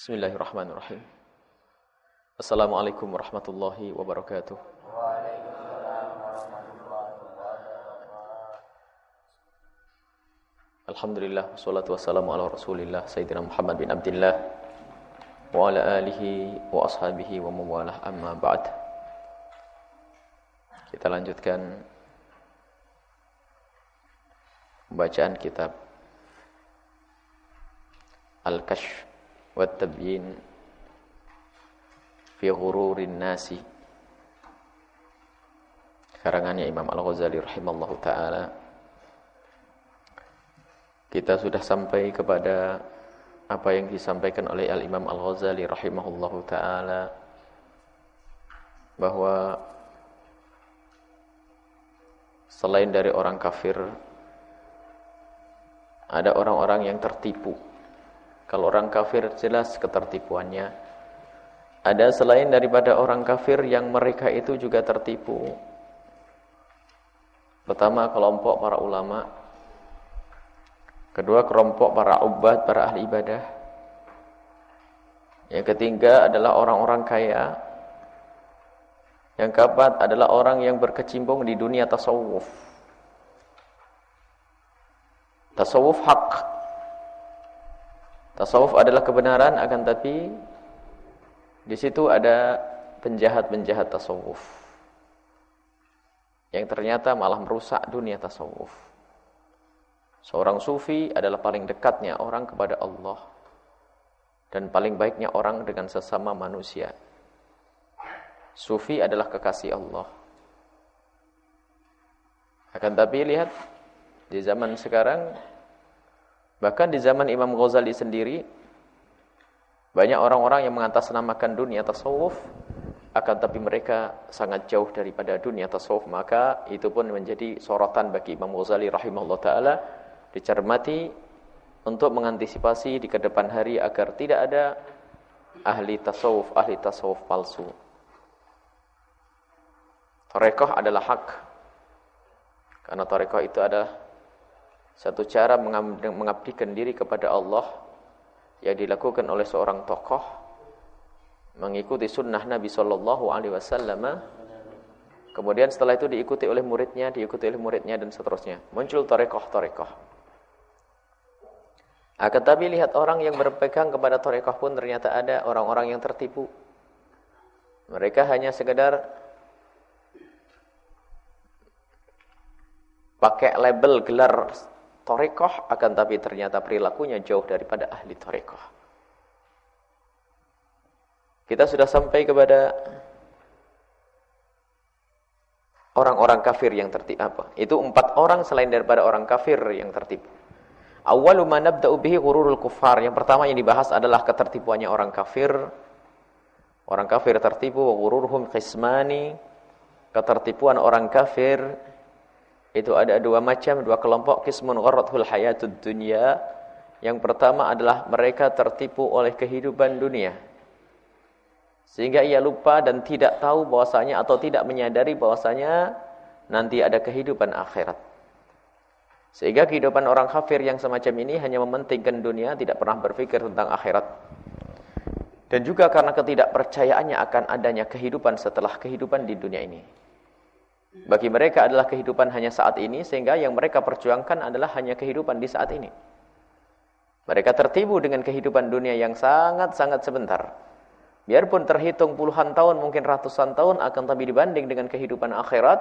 Bismillahirrahmanirrahim. Assalamualaikum warahmatullahi wabarakatuh. Alhamdulillah wassalatu wassalamu ala Rasulillah Sayyidina Muhammad bin Abdullah wa ala alihi wa ashabihi wa mawalah amma ba'd. Kita lanjutkan bacaan kitab Al-Kashf Tabyin fi ghururin nasi karangannya Imam Al-Ghazali rahimallahu taala. Kita sudah sampai kepada apa yang disampaikan oleh Al-Imam Al-Ghazali rahimahullahu taala bahwa selain dari orang kafir ada orang-orang yang tertipu kalau orang kafir jelas ketertipuannya ada selain daripada orang kafir yang mereka itu juga tertipu. Pertama kelompok para ulama. Kedua kelompok para ubat, para ahli ibadah. Yang ketiga adalah orang-orang kaya. Yang keempat adalah orang yang berkecimpung di dunia tasawuf. Tasawuf hak. Tasawuf adalah kebenaran akan tapi di situ ada penjahat-penjahat tasawuf. Yang ternyata malah merusak dunia tasawuf. Seorang sufi adalah paling dekatnya orang kepada Allah. Dan paling baiknya orang dengan sesama manusia. Sufi adalah kekasih Allah. Akan tapi lihat, di zaman sekarang, bahkan di zaman Imam Ghazali sendiri, banyak orang-orang yang mengatasnamakan dunia tasawuf akan tapi mereka sangat jauh daripada dunia tasawuf maka itu pun menjadi sorotan bagi Imam Ghazali rahimahullah taala dicermati untuk mengantisipasi di ke depan hari agar tidak ada ahli tasawuf ahli tasawuf palsu. Tarekoh adalah hak karena tarekoh itu adalah satu cara mengabdikan diri kepada Allah yang dilakukan oleh seorang tokoh mengikuti sunnah Nabi Shallallahu Alaihi Wasallam. Kemudian setelah itu diikuti oleh muridnya diikuti oleh muridnya dan seterusnya. Muncul torekoh torekoh akan tapi lihat orang yang berpegang kepada torekoh pun ternyata ada orang-orang yang tertipu. Mereka hanya sekedar pakai label gelar torekoh akan tapi ternyata perilakunya jauh daripada ahli torekoh. Kita sudah sampai kepada orang-orang kafir yang tertipu apa? Itu empat orang selain daripada orang kafir yang tertipu. Awalu ma bihi ghururul kufar. Yang pertama yang dibahas adalah ketertipuannya orang kafir. Orang kafir tertipu wa ghururhum. Ketertipuan orang kafir itu ada dua macam, dua kelompok kismun gharrathul hayatud dunya. Yang pertama adalah mereka tertipu oleh kehidupan dunia. Sehingga ia lupa dan tidak tahu bahwasanya atau tidak menyadari bahwasanya nanti ada kehidupan akhirat. Sehingga kehidupan orang kafir yang semacam ini hanya mementingkan dunia, tidak pernah berpikir tentang akhirat. Dan juga karena ketidakpercayaannya akan adanya kehidupan setelah kehidupan di dunia ini. Bagi mereka adalah kehidupan hanya saat ini sehingga yang mereka perjuangkan adalah hanya kehidupan di saat ini. Mereka tertibu dengan kehidupan dunia yang sangat-sangat sebentar. Biarpun terhitung puluhan tahun, mungkin ratusan tahun akan tapi dibanding dengan kehidupan akhirat,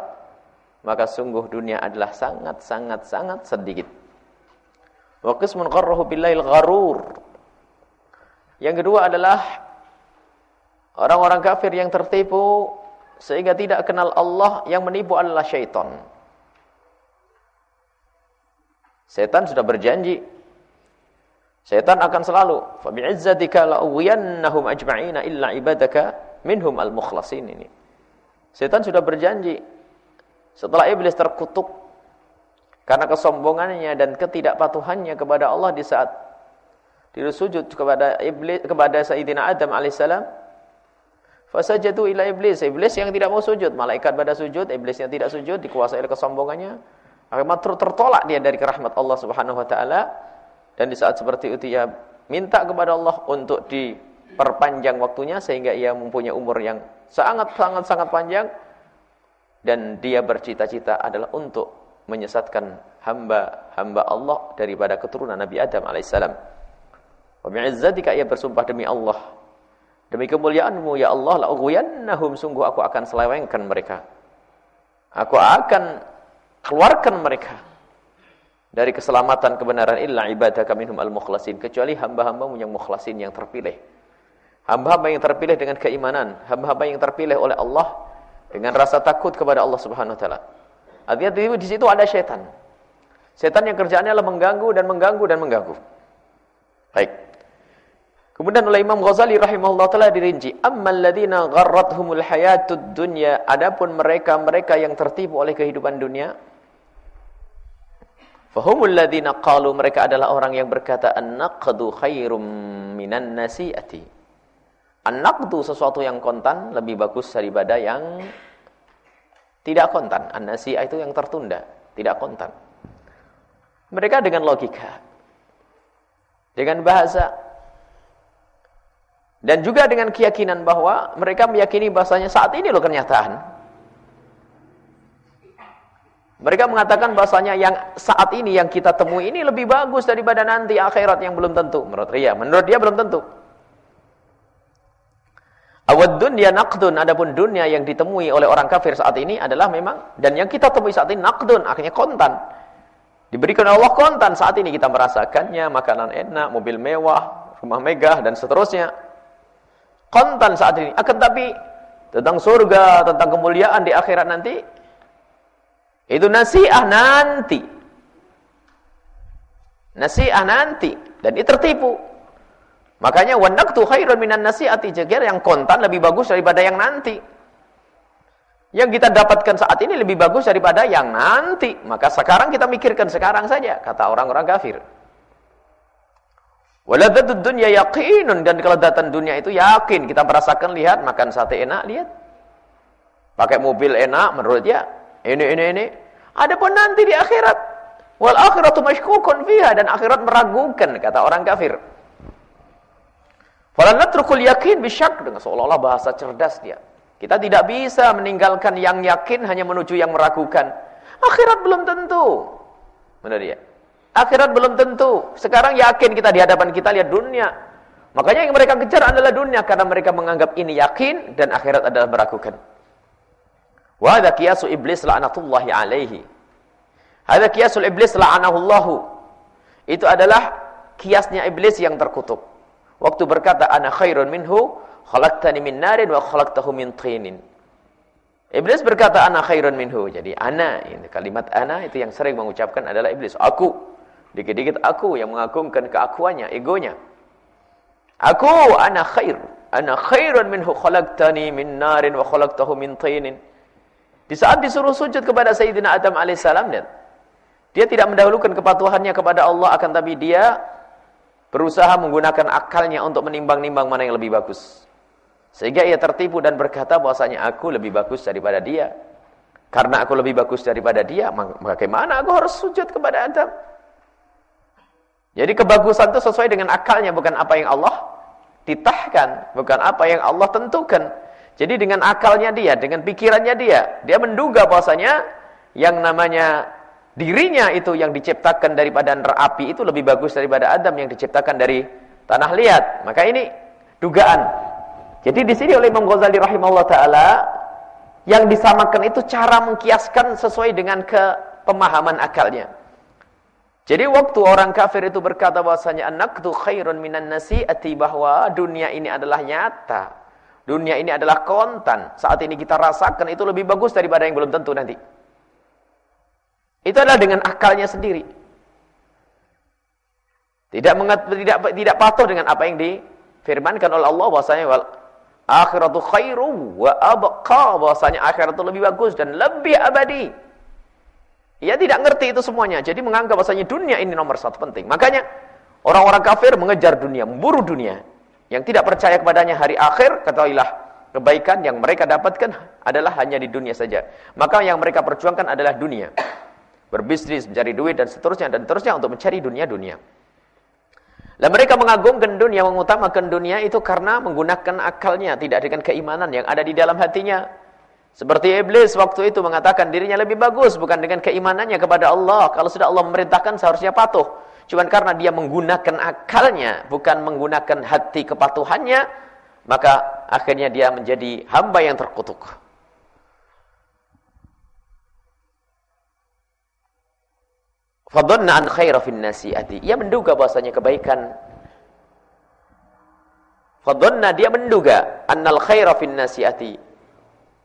maka sungguh dunia adalah sangat-sangat-sangat sedikit. Wa qismun qarrahu billail gharur. Yang kedua adalah orang-orang kafir yang tertipu sehingga tidak kenal Allah yang menipu adalah syaitan. Setan sudah berjanji. Setan akan selalu fa bi'izzatika la'uwiyannahum ajma'ina illa ibadaka minhum al-mukhlasin ini. Setan sudah berjanji setelah iblis terkutuk karena kesombongannya dan ketidakpatuhannya kepada Allah di saat sujud kepada iblis kepada Sayyidina Adam alaihissalam Fasajatu ila iblis. Iblis yang tidak mau sujud. Malaikat pada sujud. Iblis yang tidak sujud. Dikuasai oleh kesombongannya. Akhirnya tertolak dia dari rahmat Allah subhanahu wa ta'ala. Dan di saat seperti itu ia minta kepada Allah untuk diperpanjang waktunya sehingga ia mempunyai umur yang sangat sangat sangat panjang dan dia bercita-cita adalah untuk menyesatkan hamba-hamba Allah daripada keturunan Nabi Adam alaihissalam. Wa bi'izzatika ia bersumpah demi Allah. Demi kemuliaanmu ya Allah la ughwiyannahum sungguh aku akan selewengkan mereka. Aku akan keluarkan mereka dari keselamatan kebenaran illa ibadaka minhum al-mukhlasin kecuali hamba-hambamu yang mukhlasin yang terpilih. Hamba-hamba yang terpilih dengan keimanan, hamba-hamba yang terpilih oleh Allah dengan rasa takut kepada Allah Subhanahu wa taala. Artinya di situ ada setan. Setan yang kerjaannya adalah mengganggu dan mengganggu dan mengganggu. Baik. Kemudian oleh Imam Ghazali rahimahullah taala dirinci, "Ammal ladzina gharrathumul hayatud dunya." Adapun mereka-mereka yang tertipu oleh kehidupan dunia, Fahumul ladzina qalu mereka adalah orang yang berkata an-naqdu khairum minan nasi'ati. An-naqdu sesuatu yang kontan lebih bagus daripada yang tidak kontan. An-nasi'ah itu yang tertunda, tidak kontan. Mereka dengan logika, dengan bahasa, dan juga dengan keyakinan bahwa mereka meyakini bahasanya saat ini loh kenyataan. Mereka mengatakan bahasanya yang saat ini yang kita temui ini lebih bagus daripada nanti akhirat yang belum tentu. Menurut dia, menurut dia belum tentu. Awad dunya naqdun, adapun dunia yang ditemui oleh orang kafir saat ini adalah memang dan yang kita temui saat ini naqdun, akhirnya kontan. Diberikan Allah kontan saat ini kita merasakannya, makanan enak, mobil mewah, rumah megah dan seterusnya. Kontan saat ini. Akan tapi tentang surga, tentang kemuliaan di akhirat nanti itu nasiah nanti. Nasiah nanti dan itu tertipu. Makanya wanaktu khairun minan nasihati jagir yang kontan lebih bagus daripada yang nanti. Yang kita dapatkan saat ini lebih bagus daripada yang nanti. Maka sekarang kita mikirkan sekarang saja kata orang-orang kafir. Waladatud dunya yakinun dan kelezatan dunia itu yakin kita merasakan lihat makan sate enak lihat. Pakai mobil enak menurut dia ini, ini, ini. Adapun nanti di akhirat. Wal akhiratu mashkukun fiha. Dan akhirat meragukan, kata orang kafir. Falan natrukul yakin bisyak. Dengan seolah-olah bahasa cerdas dia. Kita tidak bisa meninggalkan yang yakin hanya menuju yang meragukan. Akhirat belum tentu. Benar dia. Akhirat belum tentu. Sekarang yakin kita di hadapan kita lihat dunia. Makanya yang mereka kejar adalah dunia karena mereka menganggap ini yakin dan akhirat adalah meragukan. Wa hadha qiyasu iblis la'natullahi alaihi. Hadha qiyasul iblis la'anahullahu. Itu adalah kiasnya iblis yang terkutuk. Waktu berkata ana khairun minhu khalaqtani min narin wa khalaqtahu min tinin. Iblis berkata ana khairun minhu. Jadi ana kalimat ana itu yang sering mengucapkan adalah iblis. Aku. Dikit-dikit aku yang mengagungkan keakuannya, egonya. Aku ana khair. Ana khairun minhu khalaqtani min narin wa khalaqtahu min tinin. Di saat disuruh sujud kepada Sayyidina Adam alaihissalam, dia tidak mendahulukan kepatuhannya kepada Allah, akan tapi dia berusaha menggunakan akalnya untuk menimbang-nimbang mana yang lebih bagus. Sehingga ia tertipu dan berkata bahwasanya aku lebih bagus daripada dia. Karena aku lebih bagus daripada dia, bagaimana aku harus sujud kepada Adam? Jadi kebagusan itu sesuai dengan akalnya, bukan apa yang Allah titahkan, bukan apa yang Allah tentukan. Jadi dengan akalnya dia, dengan pikirannya dia, dia menduga bahwasanya yang namanya dirinya itu yang diciptakan daripada api itu lebih bagus daripada Adam yang diciptakan dari tanah liat. Maka ini dugaan. Jadi di sini oleh Imam Ghazali rahimahullah taala yang disamakan itu cara mengkiaskan sesuai dengan kepemahaman akalnya. Jadi waktu orang kafir itu berkata bahwasanya anaktu khairun minan nasi'ati bahwa dunia ini adalah nyata. Dunia ini adalah kontan. Saat ini kita rasakan itu lebih bagus daripada yang belum tentu nanti. Itu adalah dengan akalnya sendiri. Tidak mengat, tidak tidak patuh dengan apa yang difirmankan oleh Allah bahwasanya wal akhiratu khairu wa abqa bahwasanya akhirat itu lebih bagus dan lebih abadi. Ia tidak ngerti itu semuanya. Jadi menganggap bahwasanya dunia ini nomor satu penting. Makanya orang-orang kafir mengejar dunia, memburu dunia. Yang tidak percaya kepadanya hari akhir, ketahuilah kebaikan yang mereka dapatkan adalah hanya di dunia saja. Maka yang mereka perjuangkan adalah dunia. Berbisnis, mencari duit dan seterusnya dan seterusnya untuk mencari dunia-dunia. Dan mereka mengagungkan dunia, mengutamakan dunia itu karena menggunakan akalnya, tidak dengan keimanan yang ada di dalam hatinya. Seperti iblis waktu itu mengatakan dirinya lebih bagus bukan dengan keimanannya kepada Allah. Kalau sudah Allah memerintahkan seharusnya patuh. Cuman karena dia menggunakan akalnya, bukan menggunakan hati kepatuhannya, maka akhirnya dia menjadi hamba yang terkutuk. Fadhanna an khaira fin nasi'ati. Ia menduga bahasanya kebaikan. Fadhanna dia menduga annal khaira fin nasi'ati.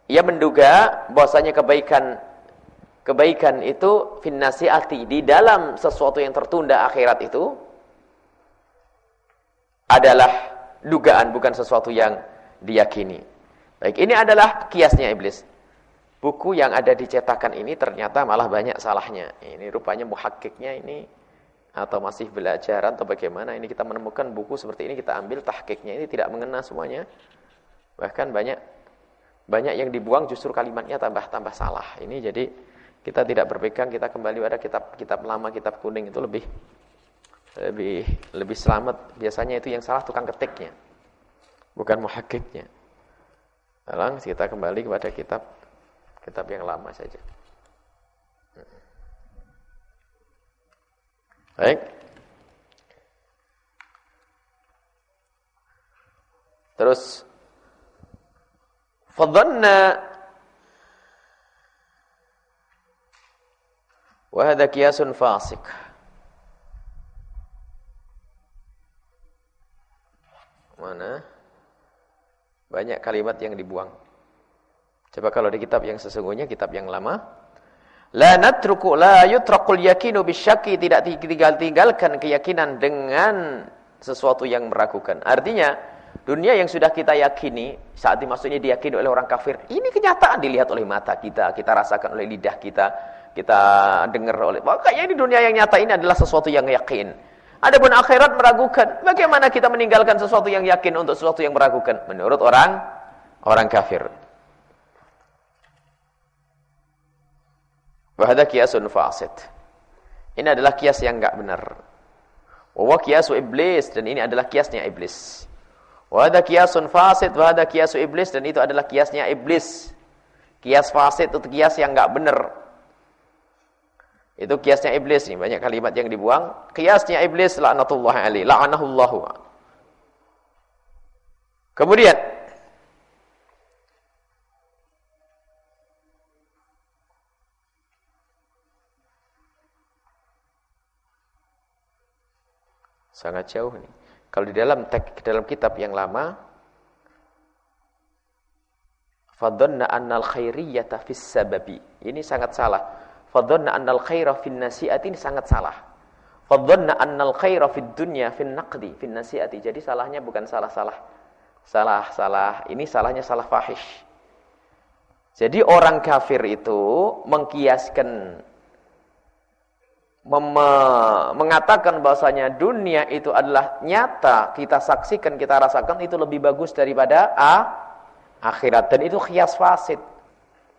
Ia menduga bahasanya kebaikan kebaikan itu fin nasi'ati di dalam sesuatu yang tertunda akhirat itu adalah dugaan bukan sesuatu yang diyakini. Baik, ini adalah kiasnya iblis buku yang ada di cetakan ini ternyata malah banyak salahnya. Ini rupanya muhakkiknya ini atau masih belajar atau bagaimana ini kita menemukan buku seperti ini kita ambil tahkiknya ini tidak mengena semuanya. Bahkan banyak banyak yang dibuang justru kalimatnya tambah-tambah salah. Ini jadi kita tidak berpegang, kita kembali pada kitab-kitab lama, kitab kuning itu lebih lebih lebih selamat. Biasanya itu yang salah tukang ketiknya. Bukan muhakkiknya. Sekarang kita kembali kepada kitab kitab yang lama saja. Baik. Terus fadhanna wa hadha qiyasun fasik. Mana? Banyak kalimat yang dibuang. Coba kalau di kitab yang sesungguhnya, kitab yang lama. La natruku la yutrakul yakinu bisyaki. Tidak tinggal-tinggalkan keyakinan dengan sesuatu yang meragukan. Artinya, dunia yang sudah kita yakini, saat dimaksudnya diyakini oleh orang kafir, ini kenyataan dilihat oleh mata kita, kita rasakan oleh lidah kita, kita dengar oleh... Makanya ini dunia yang nyata ini adalah sesuatu yang yakin. Adapun akhirat meragukan. Bagaimana kita meninggalkan sesuatu yang yakin untuk sesuatu yang meragukan? Menurut orang orang kafir. Wahada kiasun fasid. Ini adalah kias yang enggak benar. Wa kiasu iblis dan ini adalah kiasnya iblis. Wahada kiasun fasid, wahada kiasu iblis dan itu adalah kiasnya iblis. Kias fasid itu kias yang enggak benar. Itu kiasnya iblis nih, banyak kalimat yang dibuang. Kiasnya iblis laknatullah alaihi, la'anahullahu. Kemudian Sangat jauh nih. Kalau di dalam tek, dalam kitab yang lama fadhanna annal khairiyyata fis sababi. Ini sangat salah. Fadhanna annal khaira fin nasi'ati ini sangat salah. Fadhanna annal khaira fid dunya fin naqdi fin nasi'ati. Jadi salahnya bukan salah-salah. Salah-salah. Ini salahnya salah fahish. Jadi orang kafir itu mengkiaskan mengatakan bahwasanya dunia itu adalah nyata, kita saksikan, kita rasakan itu lebih bagus daripada a akhirat dan itu kias fasid.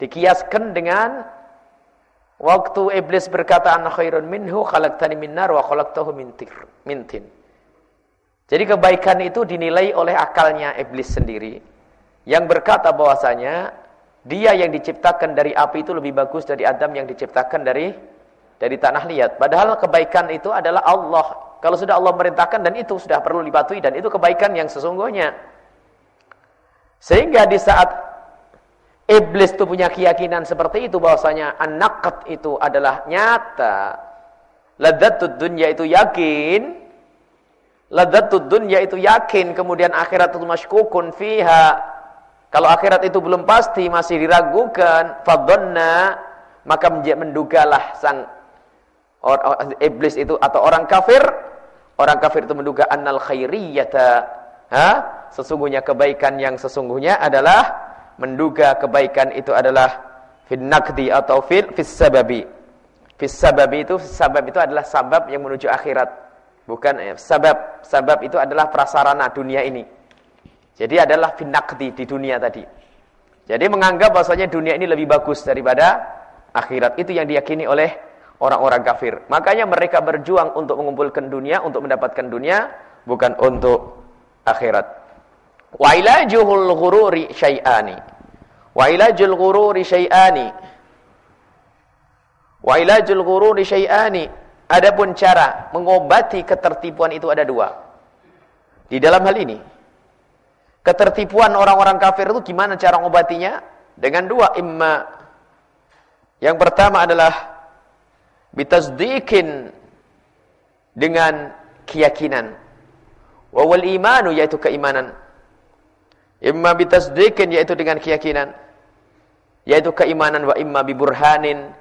Dikiaskan dengan waktu iblis berkata ana khairun minhu khalaqtani min nar wa khalaqtahu min tin. Jadi kebaikan itu dinilai oleh akalnya iblis sendiri yang berkata bahwasanya dia yang diciptakan dari api itu lebih bagus dari Adam yang diciptakan dari dari tanah liat. Padahal kebaikan itu adalah Allah. Kalau sudah Allah merintahkan dan itu sudah perlu dipatuhi dan itu kebaikan yang sesungguhnya. Sehingga di saat iblis itu punya keyakinan seperti itu bahwasanya an-naqat itu adalah nyata. Ladzatud dunya itu yakin. Ladzatud dunya itu yakin, kemudian akhirat itu masykukun fiha. Kalau akhirat itu belum pasti, masih diragukan, fadhanna maka mendugalah sang iblis itu atau orang kafir, orang kafir itu menduga annal khairiyata, ha? Sesungguhnya kebaikan yang sesungguhnya adalah menduga kebaikan itu adalah naqdi atau fil fis sababi. Fis sababi itu sabab itu adalah sabab yang menuju akhirat. Bukan eh, sabab. Sabab itu adalah prasarana dunia ini. Jadi adalah naqdi di dunia tadi. Jadi menganggap bahwasanya dunia ini lebih bagus daripada akhirat. Itu yang diyakini oleh orang-orang kafir. Makanya mereka berjuang untuk mengumpulkan dunia, untuk mendapatkan dunia, bukan untuk akhirat. Wa ilajuhul ghururi syai'ani. Wa ilajul ghururi syai'ani. Wa ilajul ghururi syai'ani. Adapun cara mengobati ketertipuan itu ada dua. Di dalam hal ini, ketertipuan orang-orang kafir itu gimana cara mengobatinya? Dengan dua, imma yang pertama adalah bitasdiqin dengan keyakinan. Wawal imanu yaitu keimanan. Imma bitasdiqin yaitu dengan keyakinan. Yaitu keimanan wa imma biburhanin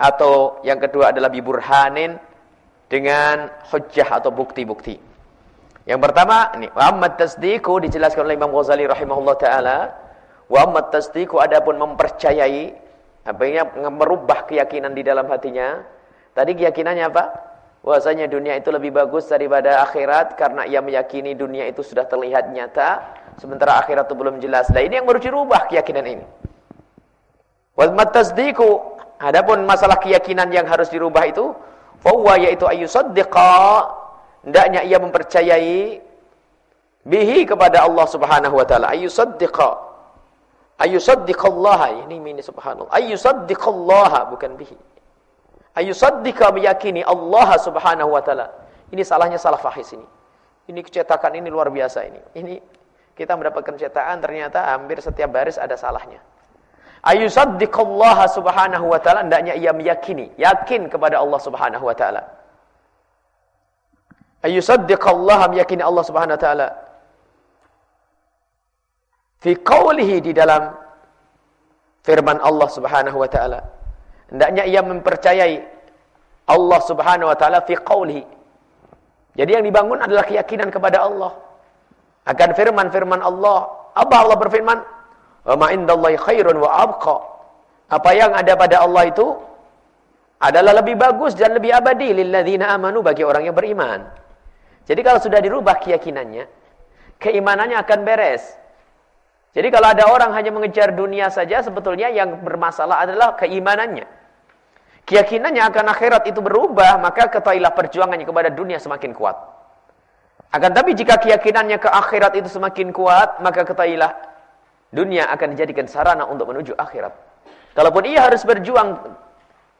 atau yang kedua adalah biburhanin dengan hujjah atau bukti-bukti. Yang pertama ini wa amma dijelaskan oleh Imam Ghazali rahimahullah taala wa amma tasdiqu adapun mempercayai apa yang merubah keyakinan di dalam hatinya. Tadi keyakinannya apa? Bahwasanya dunia itu lebih bagus daripada akhirat karena ia meyakini dunia itu sudah terlihat nyata, sementara akhirat itu belum jelas. Nah, ini yang harus dirubah keyakinan ini. Wal matasdiqu adapun masalah keyakinan yang harus dirubah itu fahuwa yaitu ayyusaddiqa hendaknya ia mempercayai bihi kepada Allah Subhanahu wa taala ayyusaddiqa ayyusaddiqallaha ini ini subhanallah ayyusaddiqallaha bukan bihi Ayusaddika meyakini Allah subhanahu wa ta'ala. Ini salahnya salah fahis ini. Ini kecetakan ini luar biasa ini. Ini kita mendapatkan cetakan ternyata hampir setiap baris ada salahnya. Ayusaddikallaha subhanahu wa ta'ala. Hendaknya ia meyakini. Yakin kepada Allah subhanahu wa ta'ala. Ayusaddikallaha meyakini Allah subhanahu wa ta'ala. Fi qawlihi di dalam firman Allah subhanahu wa ta'ala. Hendaknya ia mempercayai Allah Subhanahu wa taala fi qawlihi. Jadi yang dibangun adalah keyakinan kepada Allah. Akan firman-firman Allah. Apa Allah berfirman? Wa ma indallahi khairun wa abqa. Apa yang ada pada Allah itu adalah lebih bagus dan lebih abadi lilladzina amanu bagi orang yang beriman. Jadi kalau sudah dirubah keyakinannya, keimanannya akan beres. Jadi kalau ada orang hanya mengejar dunia saja, sebetulnya yang bermasalah adalah keimanannya keyakinannya akan akhirat itu berubah, maka ketahuilah perjuangannya kepada dunia semakin kuat. Akan tapi jika keyakinannya ke akhirat itu semakin kuat, maka ketahuilah dunia akan dijadikan sarana untuk menuju akhirat. Kalaupun ia harus berjuang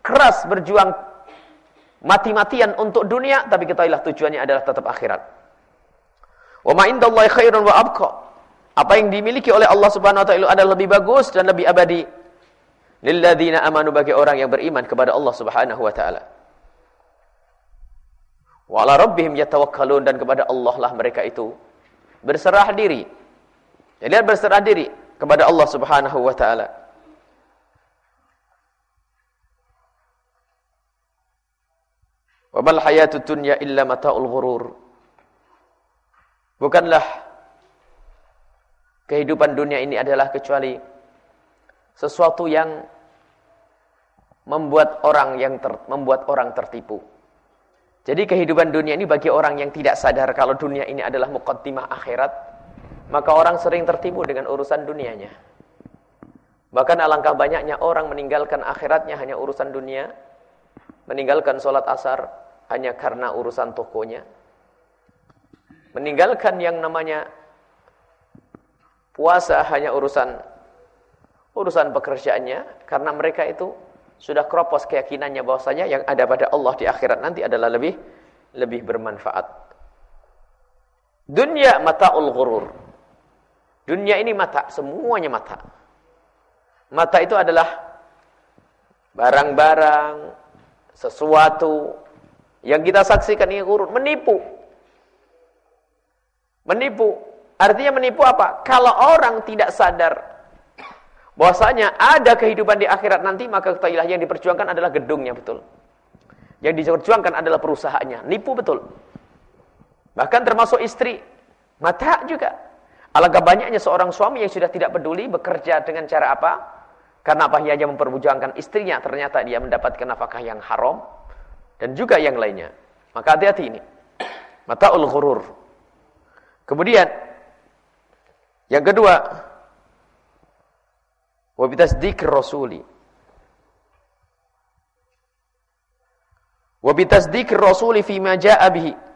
keras, berjuang mati-matian untuk dunia, tapi ketahuilah tujuannya adalah tetap akhirat. Wa ma indallahi khairun wa abqa. Apa yang dimiliki oleh Allah Subhanahu wa taala adalah lebih bagus dan lebih abadi lilladzina amanu bagi orang yang beriman kepada Allah Subhanahu wa taala. Wa ala rabbihim yatawakkalun dan kepada Allah lah mereka itu berserah diri. Jadi berserah diri kepada Allah Subhanahu wa taala. Wa mal hayatud dunya illa mata'ul ghurur. Bukanlah kehidupan dunia ini adalah kecuali sesuatu yang membuat orang yang ter, membuat orang tertipu. Jadi kehidupan dunia ini bagi orang yang tidak sadar kalau dunia ini adalah muqaddimah akhirat, maka orang sering tertipu dengan urusan dunianya. Bahkan alangkah banyaknya orang meninggalkan akhiratnya hanya urusan dunia, meninggalkan sholat asar hanya karena urusan tokonya, meninggalkan yang namanya puasa hanya urusan urusan pekerjaannya karena mereka itu sudah kropos keyakinannya bahwasanya yang ada pada Allah di akhirat nanti adalah lebih lebih bermanfaat. Dunia mataul ghurur. Dunia ini mata, semuanya mata. Mata itu adalah barang-barang, sesuatu yang kita saksikan ini ghurur, menipu. Menipu. Artinya menipu apa? Kalau orang tidak sadar bahwasanya ada kehidupan di akhirat nanti maka ketahuilah yang diperjuangkan adalah gedungnya betul. Yang diperjuangkan adalah perusahaannya. Nipu betul. Bahkan termasuk istri. Mata juga. Alangkah banyaknya seorang suami yang sudah tidak peduli bekerja dengan cara apa? Karena apa? Hanya memperjuangkan istrinya. Ternyata dia mendapatkan nafkah yang haram. Dan juga yang lainnya. Maka hati-hati ini. Mata'ul ghurur. Kemudian. Yang kedua wa bitasdiqir rasuli wa bitasdiqir rasuli fi ma jaa bihi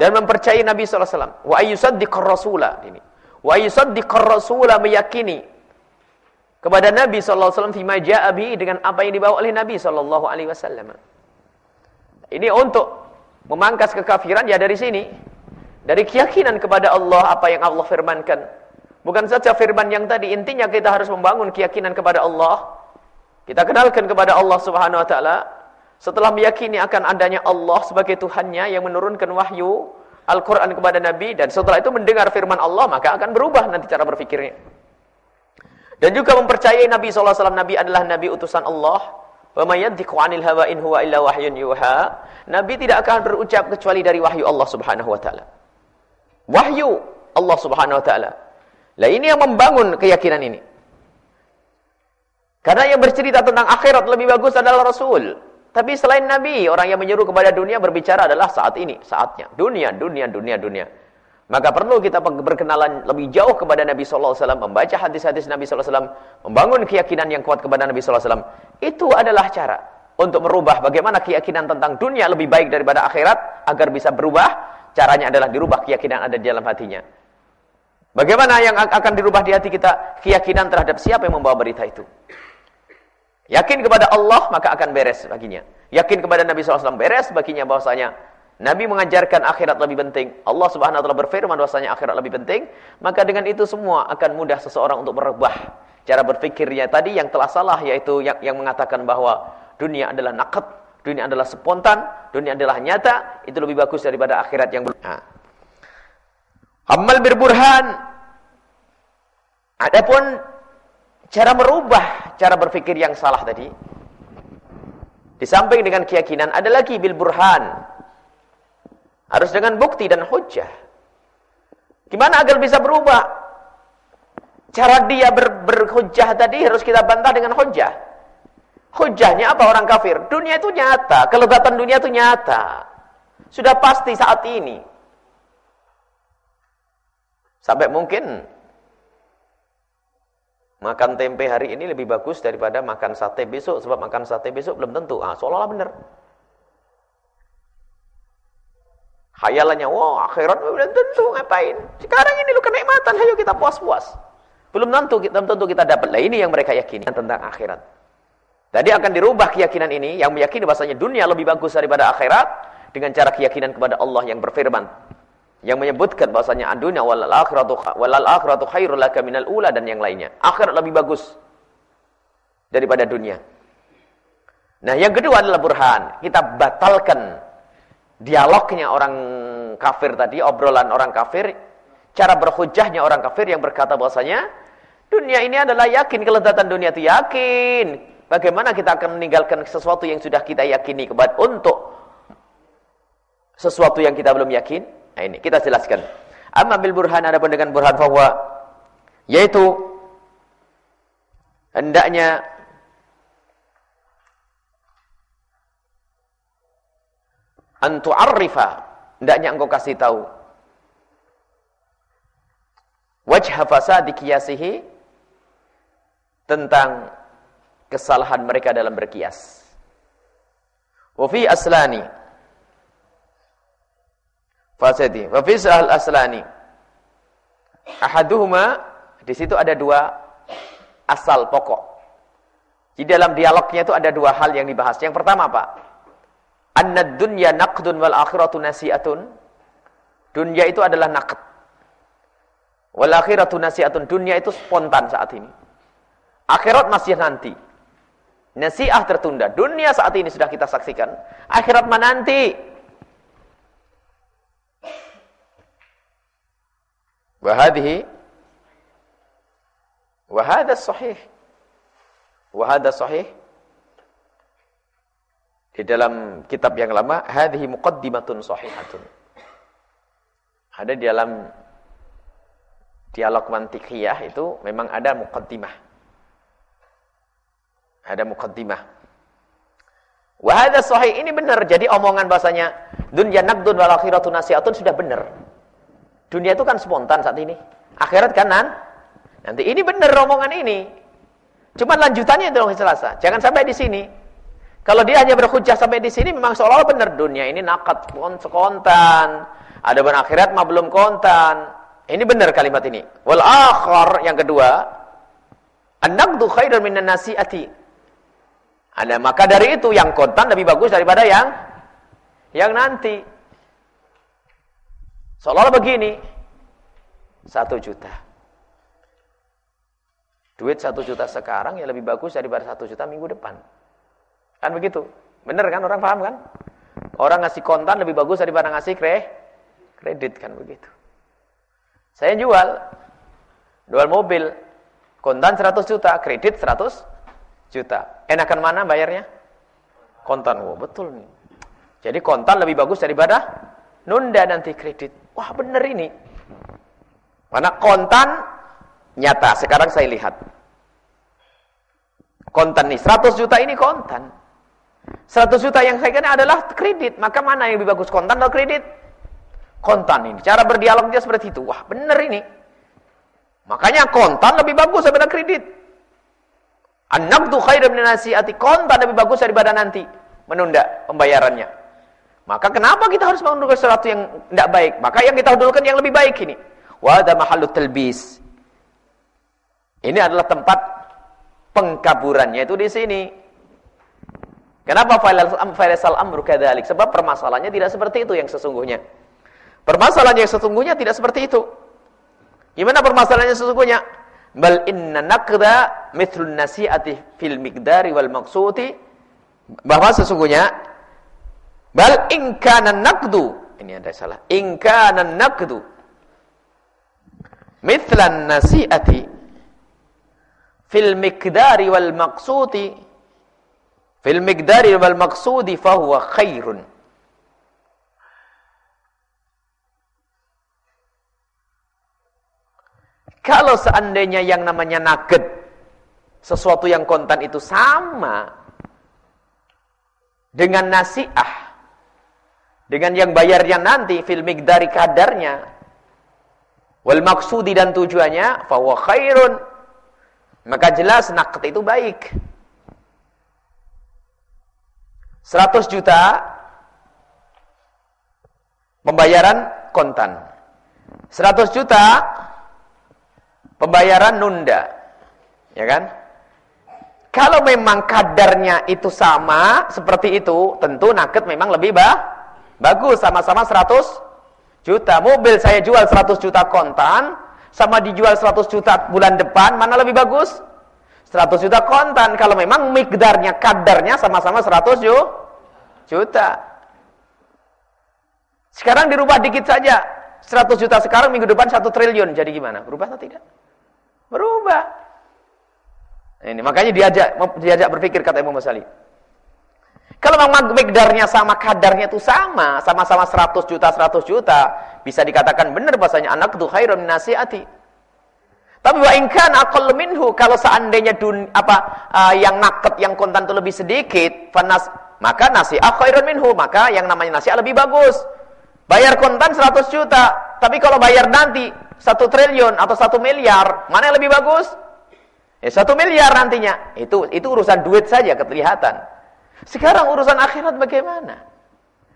dan mempercayai Nabi SAW. Wa ayyusaddiqar rasula ini. Wa ayyusaddiqar rasula meyakini kepada Nabi SAW fima ja'abi dengan apa yang dibawa oleh Nabi SAW. Ini untuk memangkas kekafiran ya dari sini. Dari keyakinan kepada Allah apa yang Allah firmankan. Bukan saja firman yang tadi intinya kita harus membangun keyakinan kepada Allah. Kita kenalkan kepada Allah Subhanahu wa taala setelah meyakini akan adanya Allah sebagai Tuhannya yang menurunkan wahyu Al-Quran kepada Nabi dan setelah itu mendengar firman Allah maka akan berubah nanti cara berfikirnya. Dan juga mempercayai Nabi SAW Nabi adalah Nabi utusan Allah. Wa 'anil hawa in huwa illa wahyun yuha. Nabi tidak akan berucap kecuali dari wahyu Allah Subhanahu wa taala. Wahyu Allah Subhanahu wa taala. Lah ini yang membangun keyakinan ini. Karena yang bercerita tentang akhirat lebih bagus adalah Rasul. Tapi selain Nabi, orang yang menyuruh kepada dunia berbicara adalah saat ini, saatnya. Dunia, dunia, dunia, dunia. Maka perlu kita berkenalan lebih jauh kepada Nabi SAW, membaca hadis-hadis Nabi SAW, membangun keyakinan yang kuat kepada Nabi SAW. Itu adalah cara untuk merubah bagaimana keyakinan tentang dunia lebih baik daripada akhirat, agar bisa berubah. Caranya adalah dirubah keyakinan ada di dalam hatinya. Bagaimana yang akan dirubah di hati kita? Keyakinan terhadap siapa yang membawa berita itu. Yakin kepada Allah maka akan beres baginya. Yakin kepada Nabi SAW beres baginya bahwasanya Nabi mengajarkan akhirat lebih penting. Allah Subhanahu wa taala berfirman bahwasanya akhirat lebih penting, maka dengan itu semua akan mudah seseorang untuk merubah cara berpikirnya tadi yang telah salah yaitu yang, yang mengatakan bahwa dunia adalah nakat, dunia adalah spontan, dunia adalah nyata, itu lebih bagus daripada akhirat yang belum. Nah. Amal berburhan. Adapun cara merubah cara berpikir yang salah tadi di samping dengan keyakinan ada lagi bil burhan. Harus dengan bukti dan hujah. Gimana agar bisa berubah? Cara dia ber, berhujah tadi harus kita bantah dengan hujah. Hujahnya apa orang kafir? Dunia itu nyata. Kelezatan dunia itu nyata. Sudah pasti saat ini sampai mungkin makan tempe hari ini lebih bagus daripada makan sate besok sebab makan sate besok belum tentu. Ah seolah-olah benar. Khayalannya wah akhirat belum tentu ngapain? Sekarang ini lu kenikmatan ayo kita puas-puas. Belum tentu belum tentu kita dapat. Lah ini yang mereka yakini tentang akhirat. Tadi akan dirubah keyakinan ini yang meyakini bahasanya dunia lebih bagus daripada akhirat dengan cara keyakinan kepada Allah yang berfirman yang menyebutkan bahasanya dunia walal akhiratu walal akhiratu khairul laka minal ula dan yang lainnya. Akhirat lebih bagus daripada dunia. Nah, yang kedua adalah burhan. Kita batalkan dialognya orang kafir tadi, obrolan orang kafir, cara berhujahnya orang kafir yang berkata bahasanya dunia ini adalah yakin kelezatan dunia itu yakin. Bagaimana kita akan meninggalkan sesuatu yang sudah kita yakini kepada untuk sesuatu yang kita belum yakin? Nah ini kita jelaskan. Amma bil burhan ada pun dengan burhan bahwa yaitu hendaknya antu arifa hendaknya engkau kasih tahu wajah fasadi kiyasihi tentang kesalahan mereka dalam berkias. Wa fi aslani fasadi. Wa fi aslani. Ahaduhuma di situ ada dua asal pokok. Di dalam dialognya itu ada dua hal yang dibahas. Yang pertama apa? Annad dunya naqdun wal akhiratu nasi'atun. Dunia itu adalah naqd. Wal akhiratu nasi'atun. Dunia itu spontan saat ini. Akhirat masih nanti. Nasi'ah tertunda. Dunia saat ini sudah kita saksikan. Akhirat menanti. Wahadihi wahada sahih. Wahada sahih. Di dalam kitab yang lama, hadhihi muqaddimatun sahihatun. Ada di dalam dialog mantikiyah itu memang ada muqaddimah. Ada muqaddimah. Wahada sahih ini benar. Jadi omongan bahasanya dunya naqdun wal akhiratu nasihatun sudah benar. Dunia itu kan spontan saat ini. Akhirat kanan. Nanti ini benar rombongan ini. Cuma lanjutannya itu Selasa. Jangan sampai di sini. Kalau dia hanya berhujjah sampai di sini memang seolah-olah benar dunia ini nakat kontan. Ada benar akhirat mah belum kontan. Ini benar kalimat ini. Wal akhar yang kedua, an-naqdu khairan minan nasi'ati. Ada maka dari itu yang kontan lebih bagus daripada yang yang nanti. Seolah-olah begini. Satu juta. Duit satu juta sekarang ya lebih bagus daripada satu juta minggu depan. Kan begitu. Benar kan orang paham kan? Orang ngasih kontan lebih bagus daripada ngasih kredit kan begitu. Saya jual jual mobil kontan 100 juta, kredit 100 juta. Enakan mana bayarnya? Kontan. Wah, betul nih. Jadi kontan lebih bagus daripada nunda nanti kredit. Wah, benar ini. Mana kontan nyata. Sekarang saya lihat. Kontan nih, 100 juta ini kontan. 100 juta yang saya kena adalah kredit. Maka mana yang lebih bagus, kontan atau kredit? Kontan ini. Cara berdialognya seperti itu. Wah, benar ini. Makanya kontan lebih bagus daripada kredit. An-naqdu khairan min nasi'ati. Kontan lebih bagus daripada nanti menunda pembayarannya. Maka kenapa kita harus menundukkan sesuatu yang tidak baik? Maka yang kita dulukan yang lebih baik ini. Wa ada mahallut talbis. Ini adalah tempat pengkaburannya itu di sini. Kenapa faisal amru kadzalik? Sebab permasalahannya tidak seperti itu yang sesungguhnya. Permasalahan yang sesungguhnya tidak seperti itu. Gimana permasalahannya sesungguhnya? Bal inna naqda mithlun nasi'ati fil miqdari wal maqsuti bahwa sesungguhnya bal in kana naqdu. Ini ada salah. In kana naqdu. Mithlan nasi'ati fil miqdari wal maqsuti fil miqdari wal maqsudi fahuwa khairun. Kalau seandainya yang namanya nugget, sesuatu yang kontan itu sama dengan nasiah, dengan yang bayarnya nanti, filmik dari kadarnya, wal maksudi dan tujuannya, fahuwa khairun, maka jelas nugget itu baik. 100 juta pembayaran kontan. 100 juta Pembayaran nunda. Ya kan? Kalau memang kadarnya itu sama, seperti itu, tentu naked memang lebih bah, bagus. Sama-sama 100 juta. Mobil saya jual 100 juta kontan, sama dijual 100 juta bulan depan, mana lebih bagus? 100 juta kontan. Kalau memang migdarnya, kadarnya sama-sama 100 juta. Sekarang dirubah dikit saja. 100 juta sekarang, minggu depan 1 triliun. Jadi gimana? Berubah atau tidak? Berubah. Ini makanya diajak diajak berpikir kata Imam Ghazali. Kalau memang migdarnya sama, kadarnya itu sama, sama-sama 100 juta, 100 juta, bisa dikatakan benar bahasanya anak itu khairun nasiati. Tapi wa in kana minhu, kalau seandainya dun, apa uh, yang naket yang kontan itu lebih sedikit, fanas maka nasi'ah khairun minhu, maka yang namanya nasi'ah lebih bagus. Bayar kontan 100 juta, tapi kalau bayar nanti satu triliun atau satu miliar, mana yang lebih bagus? Ya satu miliar nantinya. Itu itu urusan duit saja kelihatan. Sekarang urusan akhirat bagaimana?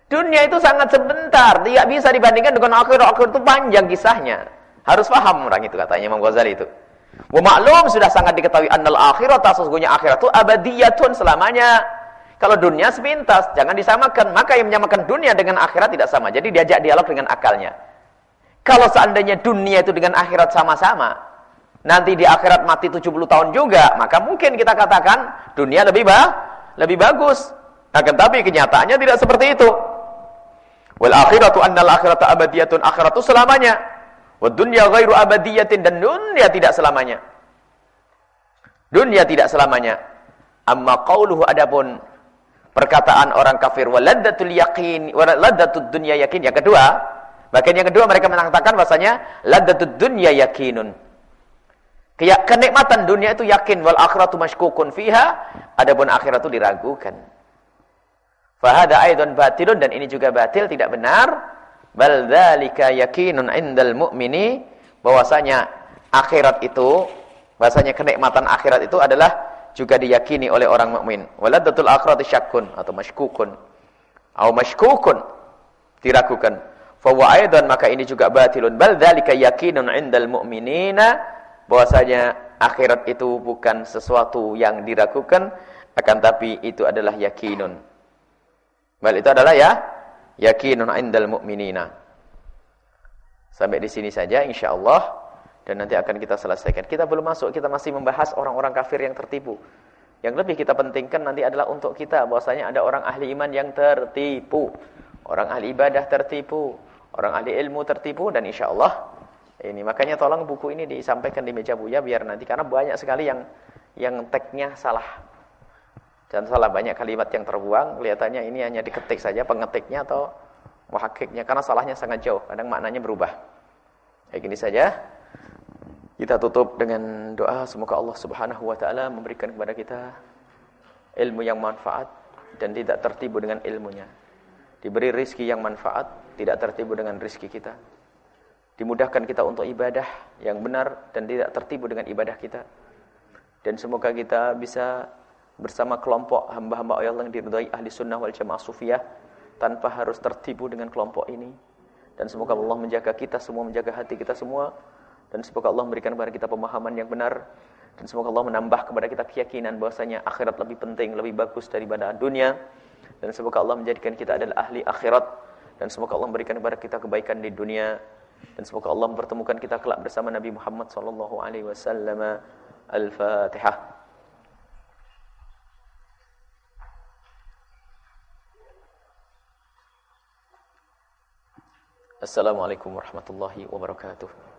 Dunia itu sangat sebentar, tidak bisa dibandingkan dengan akhirat. Akhirat itu panjang kisahnya. Harus paham orang itu katanya Imam Ghazali itu. Wa maklum sudah sangat diketahui annal akhirat sesungguhnya akhirat itu abadiyatun selamanya. Kalau dunia sepintas, jangan disamakan. Maka yang menyamakan dunia dengan akhirat tidak sama. Jadi diajak dialog dengan akalnya. Kalau seandainya dunia itu dengan akhirat sama-sama, nanti di akhirat mati 70 tahun juga, maka mungkin kita katakan dunia lebih bah, lebih bagus. Akan tapi kenyataannya tidak seperti itu. Wal akhiratu annal akhirata abadiyatun akhiratu selamanya. Wa dunya ghairu abadiyatin dan dunia tidak selamanya. Dunia tidak selamanya. Amma qauluhu adapun perkataan orang kafir waladdatul yaqin waladdatud dunya yakin yang kedua Bagian yang kedua mereka mengatakan bahasanya ladatud dunya yakinun. Kenikmatan dunia itu yakin wal akhiratu mashkukun fiha, adapun akhirat itu diragukan. Fahada aidan batilun dan ini juga batil tidak benar. Bal dzalika yakinun indal mu'mini bahwasanya akhirat itu bahasanya kenikmatan akhirat itu adalah juga diyakini oleh orang mukmin. Waladatul akhirati syakkun atau masykukun. Atau masykukun diragukan. Fa aidan maka ini juga batilun bal dzalika yakinun indal mu'minina bahwasanya akhirat itu bukan sesuatu yang diragukan akan tapi itu adalah yakinun. Bal itu adalah ya yakinun indal mu'minina. Sampai di sini saja insyaallah dan nanti akan kita selesaikan. Kita belum masuk, kita masih membahas orang-orang kafir yang tertipu. Yang lebih kita pentingkan nanti adalah untuk kita bahwasanya ada orang ahli iman yang tertipu, orang ahli ibadah tertipu, orang ahli ilmu tertipu dan insyaallah ini makanya tolong buku ini disampaikan di meja Buya biar nanti karena banyak sekali yang yang tagnya salah. Dan salah banyak kalimat yang terbuang, kelihatannya ini hanya diketik saja pengetiknya atau muhakkiknya karena salahnya sangat jauh, kadang maknanya berubah. Kayak gini saja. Kita tutup dengan doa semoga Allah Subhanahu wa taala memberikan kepada kita ilmu yang manfaat dan tidak tertipu dengan ilmunya. Diberi rizki yang manfaat, tidak tertipu dengan rizki kita. Dimudahkan kita untuk ibadah yang benar dan tidak tertipu dengan ibadah kita. Dan semoga kita bisa bersama kelompok hamba-hamba Allah yang diridhai ahli sunnah wal jamaah sufiyah tanpa harus tertipu dengan kelompok ini. Dan semoga Allah menjaga kita semua, menjaga hati kita semua. Dan semoga Allah memberikan kepada kita pemahaman yang benar. Dan semoga Allah menambah kepada kita keyakinan bahwasanya akhirat lebih penting, lebih bagus daripada dunia. Dan semoga Allah menjadikan kita adalah ahli akhirat. Dan semoga Allah memberikan kepada kita kebaikan di dunia dan semoga Allah mempertemukan kita kelak bersama Nabi Muhammad sallallahu alaihi wasallam. Al-Fatihah. Assalamualaikum warahmatullahi wabarakatuh.